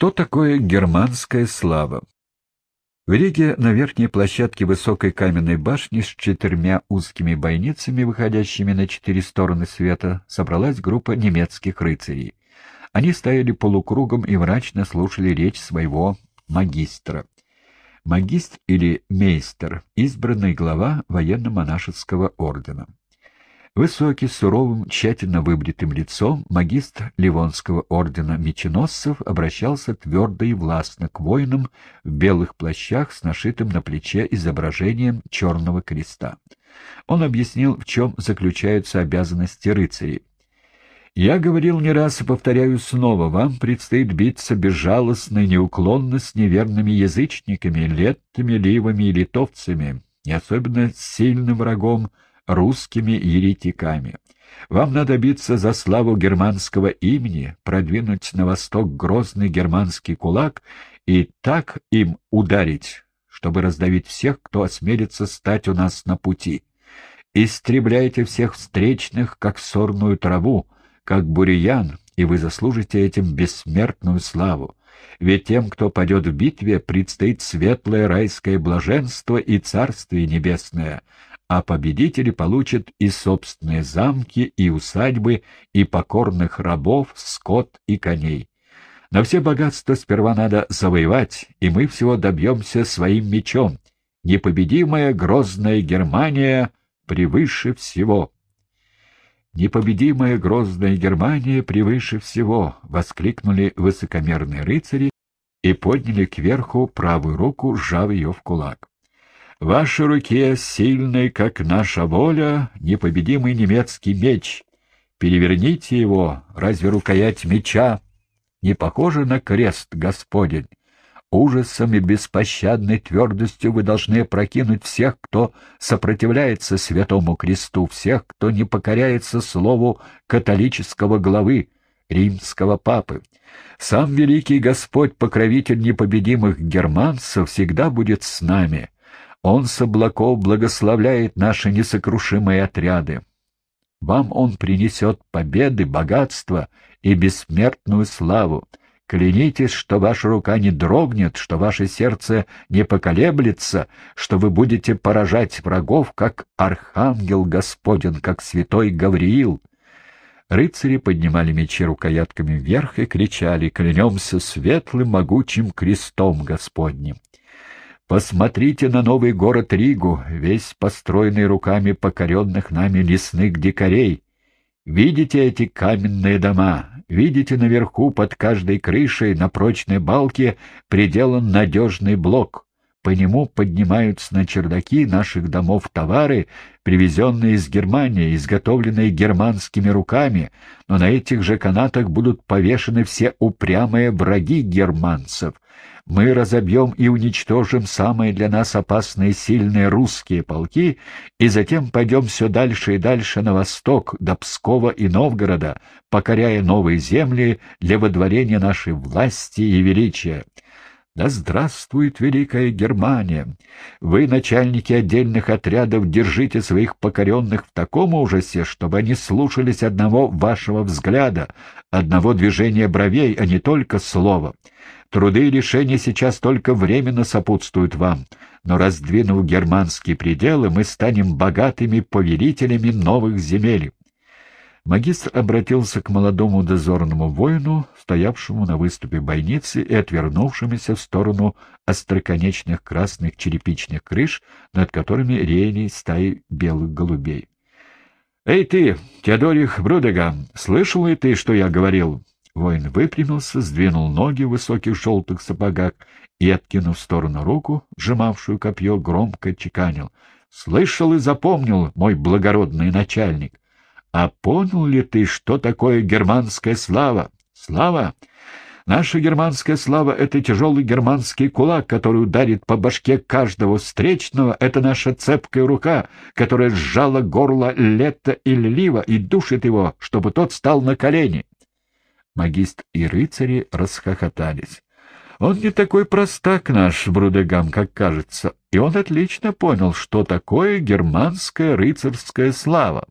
Что такое германская слава? В Риге на верхней площадке высокой каменной башни с четырьмя узкими бойницами, выходящими на четыре стороны света, собралась группа немецких рыцарей. Они стояли полукругом и мрачно слушали речь своего магистра. Магистр или мейстер — избранный глава военно-монашеского ордена. Высокий, суровым, тщательно выбритым лицом магистр Ливонского ордена меченосцев обращался твердо и властно к воинам в белых плащах с нашитым на плече изображением черного креста. Он объяснил, в чем заключаются обязанности рыцарей. «Я говорил не раз и повторяю снова, вам предстоит биться безжалостно и неуклонно с неверными язычниками, леттами, ливами и литовцами, и особенно с сильным врагом — русскими еретиками. Вам надо биться за славу германского имени, продвинуть на восток грозный германский кулак и так им ударить, чтобы раздавить всех, кто осмелится стать у нас на пути. Истребляйте всех встречных, как сорную траву, как бурьян, и вы заслужите этим бессмертную славу. Ведь тем, кто падет в битве, предстоит светлое райское блаженство и царствие небесное, а победители получат и собственные замки, и усадьбы, и покорных рабов, скот и коней. Но все богатства сперва надо завоевать, и мы всего добьемся своим мечом. Непобедимая грозная Германия превыше всего. «Непобедимая грозная Германия превыше всего!» — воскликнули высокомерные рыцари и подняли кверху правую руку, сжав ее в кулак. В вашей руке, сильный, как наша воля, непобедимый немецкий меч. Переверните его, разве рукоять меча не похожа на крест Господень? Ужасом и беспощадной твердостью вы должны прокинуть всех, кто сопротивляется святому кресту, всех, кто не покоряется слову католического главы, римского папы. Сам великий Господь, покровитель непобедимых германцев, всегда будет с нами. Он с облаков благословляет наши несокрушимые отряды. Вам он принесет победы, богатство и бессмертную славу. Клянитесь, что ваша рука не дрогнет, что ваше сердце не поколеблется, что вы будете поражать врагов, как архангел Господен, как святой Гавриил. Рыцари поднимали мечи рукоятками вверх и кричали «Клянемся светлым могучим крестом Господним!» Посмотрите на новый город Ригу, весь построенный руками покоренных нами лесных дикарей. Видите эти каменные дома? Видите наверху под каждой крышей на прочной балке приделан надежный блок. По нему поднимаются на чердаки наших домов товары, привезенные из Германии, изготовленные германскими руками, но на этих же канатах будут повешены все упрямые враги германцев — мы разобьем и уничтожим самые для нас опасные сильные русские полки, и затем пойдем все дальше и дальше на восток, до Пскова и Новгорода, покоряя новые земли для водворения нашей власти и величия. Да здравствует Великая Германия! Вы, начальники отдельных отрядов, держите своих покоренных в таком ужасе, чтобы они слушались одного вашего взгляда, одного движения бровей, а не только слова. Труды и лишения сейчас только временно сопутствуют вам, но раздвинув германские пределы, мы станем богатыми повелителями новых земель. Магистр обратился к молодому дозорному воину, стоявшему на выступе бойницы и отвернувшемуся в сторону остроконечных красных черепичных крыш, над которыми реяли стаи белых голубей. — Эй ты, Теодорих Брудеган, слышал ли ты, что я говорил? Воин выпрямился, сдвинул ноги в высоких желтых сапогах и, откинув в сторону руку, сжимавшую копье, громко чеканил. — Слышал и запомнил, мой благородный начальник. — а понял ли ты, что такое германская слава? Слава? Наша германская слава — это тяжелый германский кулак, который ударит по башке каждого встречного. Это наша цепкая рука, которая сжала горло лета или лива и душит его, чтобы тот стал на колени. Магист и рыцари расхохотались. Он не такой простак наш, Брудегам, как кажется, и он отлично понял, что такое германская рыцарская слава.